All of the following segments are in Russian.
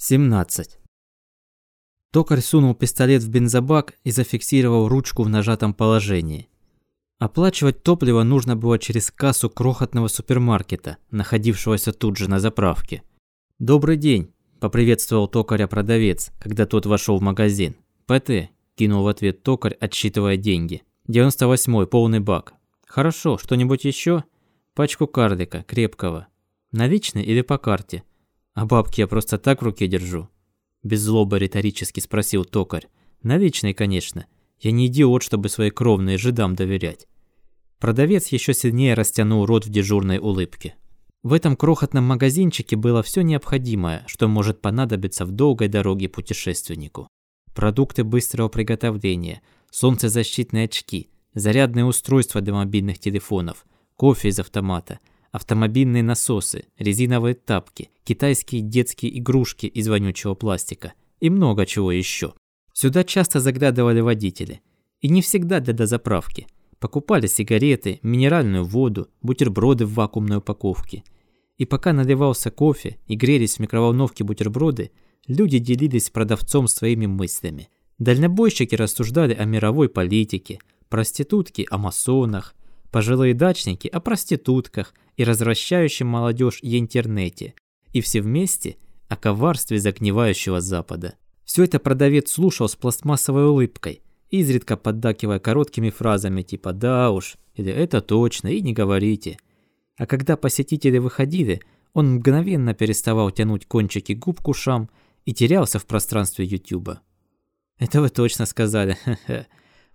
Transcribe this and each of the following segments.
17. Токарь сунул пистолет в бензобак и зафиксировал ручку в нажатом положении. Оплачивать топливо нужно было через кассу крохотного супермаркета, находившегося тут же на заправке. «Добрый день», – поприветствовал токаря продавец, когда тот вошел в магазин. «ПТ», – кинул в ответ токарь, отсчитывая деньги. «98-й, полный бак». «Хорошо, что-нибудь еще? «Пачку кардика, крепкого». «Наличный или по карте?» «А бабки я просто так в руке держу?» Без злобы риторически спросил токарь. «Наличные, конечно. Я не идиот, чтобы свои кровные жидам доверять». Продавец еще сильнее растянул рот в дежурной улыбке. В этом крохотном магазинчике было все необходимое, что может понадобиться в долгой дороге путешественнику. Продукты быстрого приготовления, солнцезащитные очки, зарядные устройства для мобильных телефонов, кофе из автомата – автомобильные насосы, резиновые тапки, китайские детские игрушки из вонючего пластика и много чего еще. Сюда часто заглядывали водители. И не всегда для дозаправки. Покупали сигареты, минеральную воду, бутерброды в вакуумной упаковке. И пока наливался кофе и грелись в микроволновке бутерброды, люди делились с продавцом своими мыслями. Дальнобойщики рассуждали о мировой политике, проститутки о масонах, пожилые дачники о проститутках и развращающем молодежь и интернете, и все вместе о коварстве загнивающего Запада. Все это продавец слушал с пластмассовой улыбкой, изредка поддакивая короткими фразами типа «да уж» или «это точно» и «не говорите». А когда посетители выходили, он мгновенно переставал тянуть кончики губ к ушам и терялся в пространстве Ютуба. «Это вы точно сказали,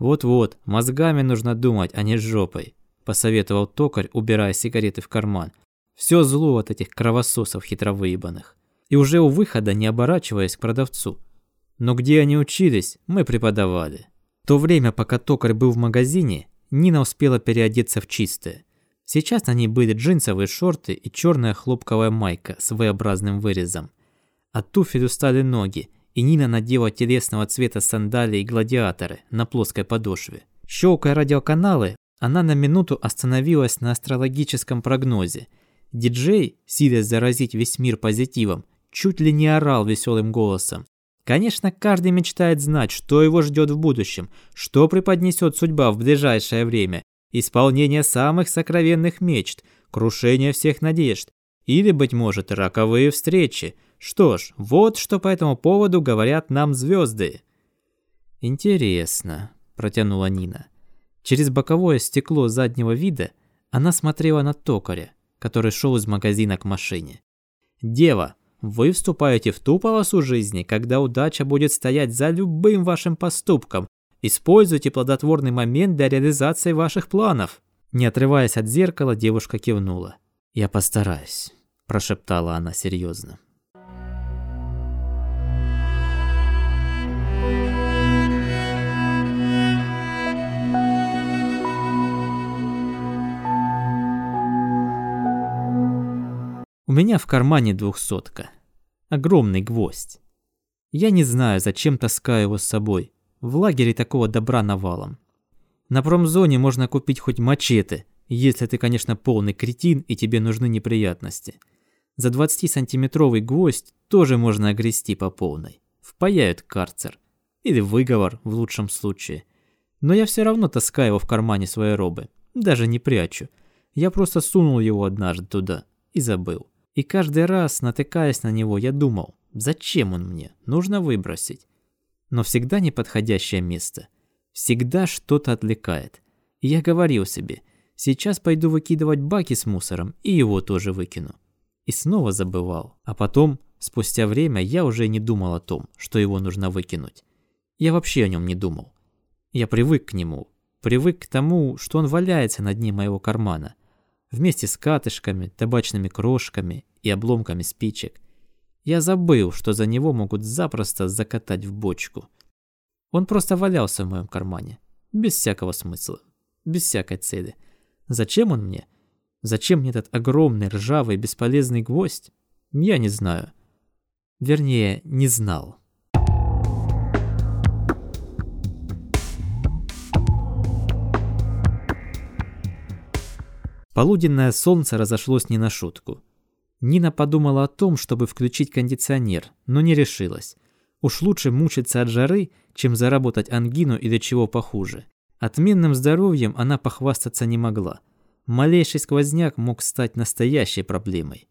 Вот-вот, мозгами нужно думать, а не жопой посоветовал токарь, убирая сигареты в карман. Все зло от этих кровососов хитровыебанных. И уже у выхода, не оборачиваясь к продавцу. Но где они учились, мы преподавали. В то время, пока токарь был в магазине, Нина успела переодеться в чистое. Сейчас на ней были джинсовые шорты и черная хлопковая майка с V-образным вырезом. От туфель устали ноги, и Нина надела телесного цвета сандалии и гладиаторы на плоской подошве. Щелкая радиоканалы, она на минуту остановилась на астрологическом прогнозе. Диджей, силясь заразить весь мир позитивом, чуть ли не орал веселым голосом. Конечно, каждый мечтает знать, что его ждет в будущем, что преподнесет судьба в ближайшее время. Исполнение самых сокровенных мечт, крушение всех надежд. Или, быть может, роковые встречи. Что ж, вот что по этому поводу говорят нам звезды. «Интересно», – протянула Нина. Через боковое стекло заднего вида она смотрела на токаря, который шел из магазина к машине. «Дева, вы вступаете в ту полосу жизни, когда удача будет стоять за любым вашим поступком. Используйте плодотворный момент для реализации ваших планов». Не отрываясь от зеркала, девушка кивнула. «Я постараюсь», – прошептала она серьезно. У меня в кармане двухсотка. Огромный гвоздь. Я не знаю, зачем таскаю его с собой. В лагере такого добра навалом. На промзоне можно купить хоть мачете, если ты, конечно, полный кретин и тебе нужны неприятности. За 20-сантиметровый гвоздь тоже можно огрести по полной. Впаяют карцер. Или выговор, в лучшем случае. Но я все равно таскаю его в кармане своей робы. Даже не прячу. Я просто сунул его однажды туда и забыл. И каждый раз, натыкаясь на него, я думал, зачем он мне, нужно выбросить. Но всегда неподходящее место. Всегда что-то отвлекает. И я говорил себе, сейчас пойду выкидывать баки с мусором и его тоже выкину. И снова забывал. А потом, спустя время, я уже не думал о том, что его нужно выкинуть. Я вообще о нем не думал. Я привык к нему, привык к тому, что он валяется на дне моего кармана вместе с катышками, табачными крошками и обломками спичек. Я забыл, что за него могут запросто закатать в бочку. Он просто валялся в моем кармане, без всякого смысла, без всякой цели. Зачем он мне? Зачем мне этот огромный, ржавый, бесполезный гвоздь? Я не знаю. Вернее, не знал. Полуденное солнце разошлось не на шутку. Нина подумала о том, чтобы включить кондиционер, но не решилась. Уж лучше мучиться от жары, чем заработать ангину или чего похуже. Отменным здоровьем она похвастаться не могла. Малейший сквозняк мог стать настоящей проблемой.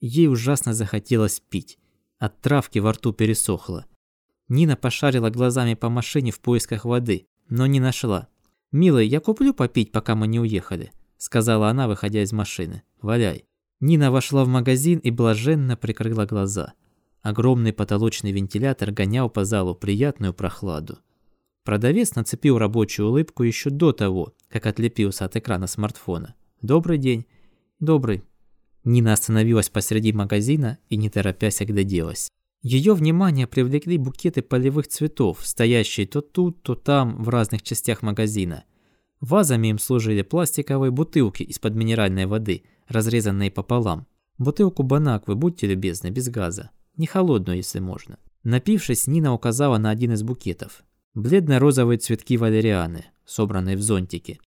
Ей ужасно захотелось пить. От травки во рту пересохло. Нина пошарила глазами по машине в поисках воды, но не нашла. «Милый, я куплю попить, пока мы не уехали», – сказала она, выходя из машины. «Валяй». Нина вошла в магазин и блаженно прикрыла глаза. Огромный потолочный вентилятор гонял по залу приятную прохладу. Продавец нацепил рабочую улыбку еще до того, как отлепился от экрана смартфона. «Добрый день». «Добрый». Нина остановилась посреди магазина и, не торопясь, огляделась. Ее внимание привлекли букеты полевых цветов, стоящие то тут, то там, в разных частях магазина. Вазами им служили пластиковые бутылки из-под минеральной воды, разрезанные пополам. Бутылку банаквы, будьте любезны, без газа. Не холодную, если можно. Напившись, Нина указала на один из букетов. Бледно-розовые цветки валерианы, собранные в зонтике.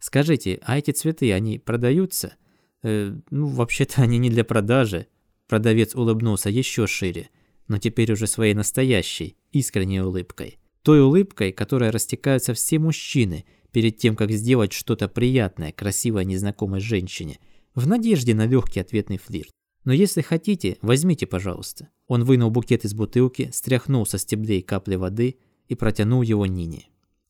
«Скажите, а эти цветы, они продаются?» э, «Ну, вообще-то они не для продажи». Продавец улыбнулся еще шире но теперь уже своей настоящей, искренней улыбкой. Той улыбкой, которой растекаются все мужчины перед тем, как сделать что-то приятное красивой незнакомой женщине, в надежде на легкий ответный флирт. Но если хотите, возьмите, пожалуйста. Он вынул букет из бутылки, стряхнул со стеблей капли воды и протянул его Нине.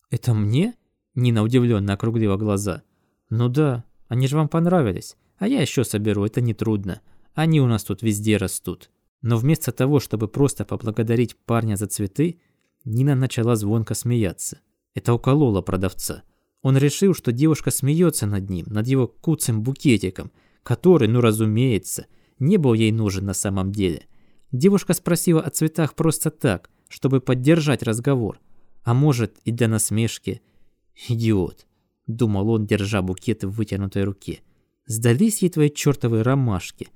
«Это мне?» Нина удивленно округлила глаза. «Ну да, они же вам понравились. А я еще соберу, это нетрудно. Они у нас тут везде растут». Но вместо того, чтобы просто поблагодарить парня за цветы, Нина начала звонко смеяться. Это укололо продавца. Он решил, что девушка смеется над ним, над его куцым букетиком, который, ну разумеется, не был ей нужен на самом деле. Девушка спросила о цветах просто так, чтобы поддержать разговор. А может, и для насмешки. «Идиот», — думал он, держа букет в вытянутой руке. «Сдались ей твои чертовы ромашки».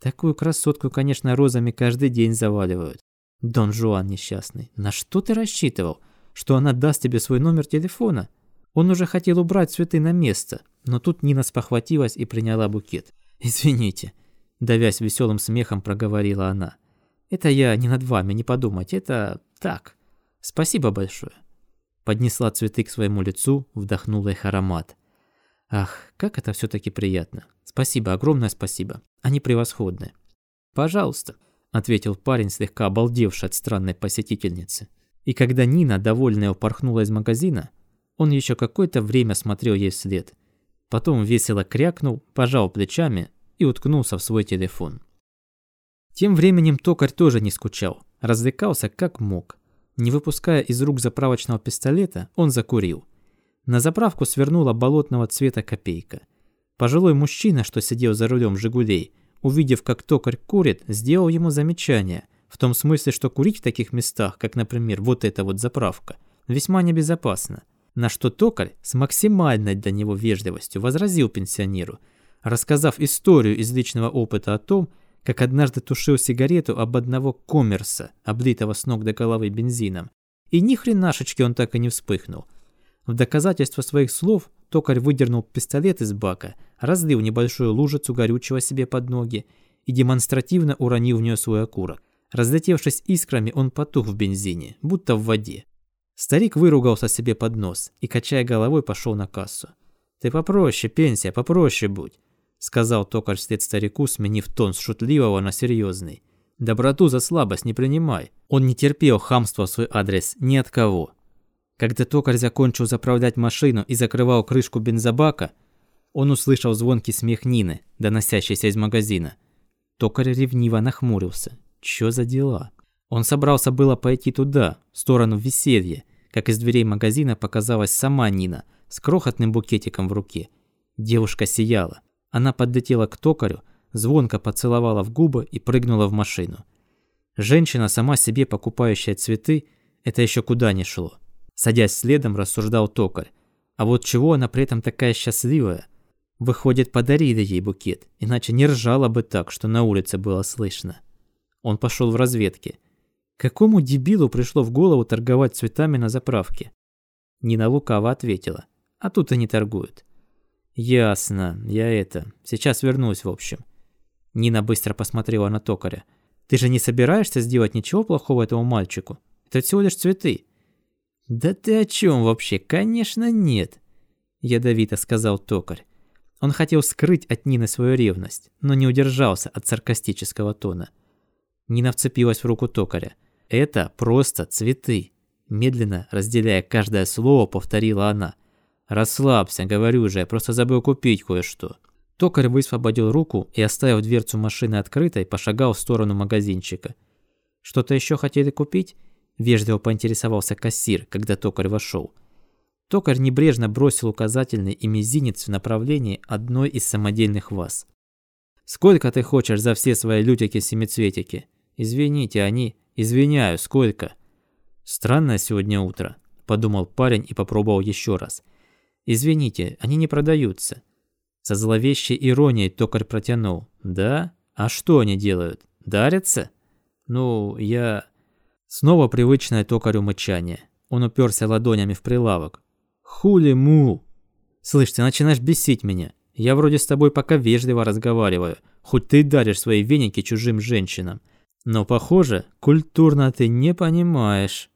Такую красотку, конечно, розами каждый день заваливают. Дон Жуан несчастный, на что ты рассчитывал? Что она даст тебе свой номер телефона? Он уже хотел убрать цветы на место, но тут Нина спохватилась и приняла букет. «Извините», – давясь веселым смехом, проговорила она. «Это я не над вами, не подумать, это так. Спасибо большое». Поднесла цветы к своему лицу, вдохнула их аромат. Ах, как это все таки приятно. Спасибо, огромное спасибо. Они превосходны. Пожалуйста, ответил парень, слегка обалдевший от странной посетительницы. И когда Нина, довольная, упорхнула из магазина, он еще какое-то время смотрел ей вслед. Потом весело крякнул, пожал плечами и уткнулся в свой телефон. Тем временем токарь тоже не скучал, развлекался как мог. Не выпуская из рук заправочного пистолета, он закурил – на заправку свернула болотного цвета копейка. Пожилой мужчина, что сидел за рулем «Жигулей», увидев, как токарь курит, сделал ему замечание, в том смысле, что курить в таких местах, как, например, вот эта вот заправка, весьма небезопасно. На что токарь с максимальной для него вежливостью возразил пенсионеру, рассказав историю из личного опыта о том, как однажды тушил сигарету об одного коммерса, облитого с ног до головы бензином. И ни хренашечки он так и не вспыхнул – в доказательство своих слов токарь выдернул пистолет из бака, разлил небольшую лужицу горючего себе под ноги и демонстративно уронил в нее свой окурок. Разлетевшись искрами, он потух в бензине, будто в воде. Старик выругался себе под нос и, качая головой, пошел на кассу. «Ты попроще, пенсия, попроще будь», — сказал токарь вслед старику, сменив тон с шутливого на серьезный. «Доброту за слабость не принимай». Он не терпел хамства в свой адрес ни от кого. Когда токарь закончил заправлять машину и закрывал крышку бензобака, он услышал звонкий смех Нины, доносящийся из магазина. Токарь ревниво нахмурился. Чё за дела? Он собрался было пойти туда, в сторону веселья, как из дверей магазина показалась сама Нина с крохотным букетиком в руке. Девушка сияла. Она подлетела к токарю, звонко поцеловала в губы и прыгнула в машину. Женщина, сама себе покупающая цветы, это еще куда не шло. Садясь следом, рассуждал токарь. А вот чего она при этом такая счастливая? Выходит, подарили ей букет, иначе не ржала бы так, что на улице было слышно. Он пошел в разведке. Какому дебилу пришло в голову торговать цветами на заправке? Нина лукаво ответила. А тут они торгуют. Ясно, я это, сейчас вернусь в общем. Нина быстро посмотрела на токаря. «Ты же не собираешься сделать ничего плохого этому мальчику? Это всего лишь цветы». «Да ты о чем вообще? Конечно нет!» Ядовито сказал токарь. Он хотел скрыть от Нины свою ревность, но не удержался от саркастического тона. Нина вцепилась в руку токаря. «Это просто цветы!» Медленно, разделяя каждое слово, повторила она. «Расслабься, говорю же, я просто забыл купить кое-что». Токарь высвободил руку и, оставив дверцу машины открытой, пошагал в сторону магазинчика. «Что-то еще хотели купить?» – вежливо поинтересовался кассир, когда токарь вошел. Токарь небрежно бросил указательный и мизинец в направлении одной из самодельных ваз. «Сколько ты хочешь за все свои лютики-семицветики?» «Извините, они...» «Извиняю, сколько?» «Странное сегодня утро», – подумал парень и попробовал еще раз. «Извините, они не продаются». Со зловещей иронией токарь протянул. «Да? А что они делают? Дарятся?» «Ну, я...» Снова привычное токарю мычание. Он уперся ладонями в прилавок. «Хули му!» «Слышь, ты начинаешь бесить меня. Я вроде с тобой пока вежливо разговариваю, хоть ты даришь свои веники чужим женщинам. Но, похоже, культурно ты не понимаешь».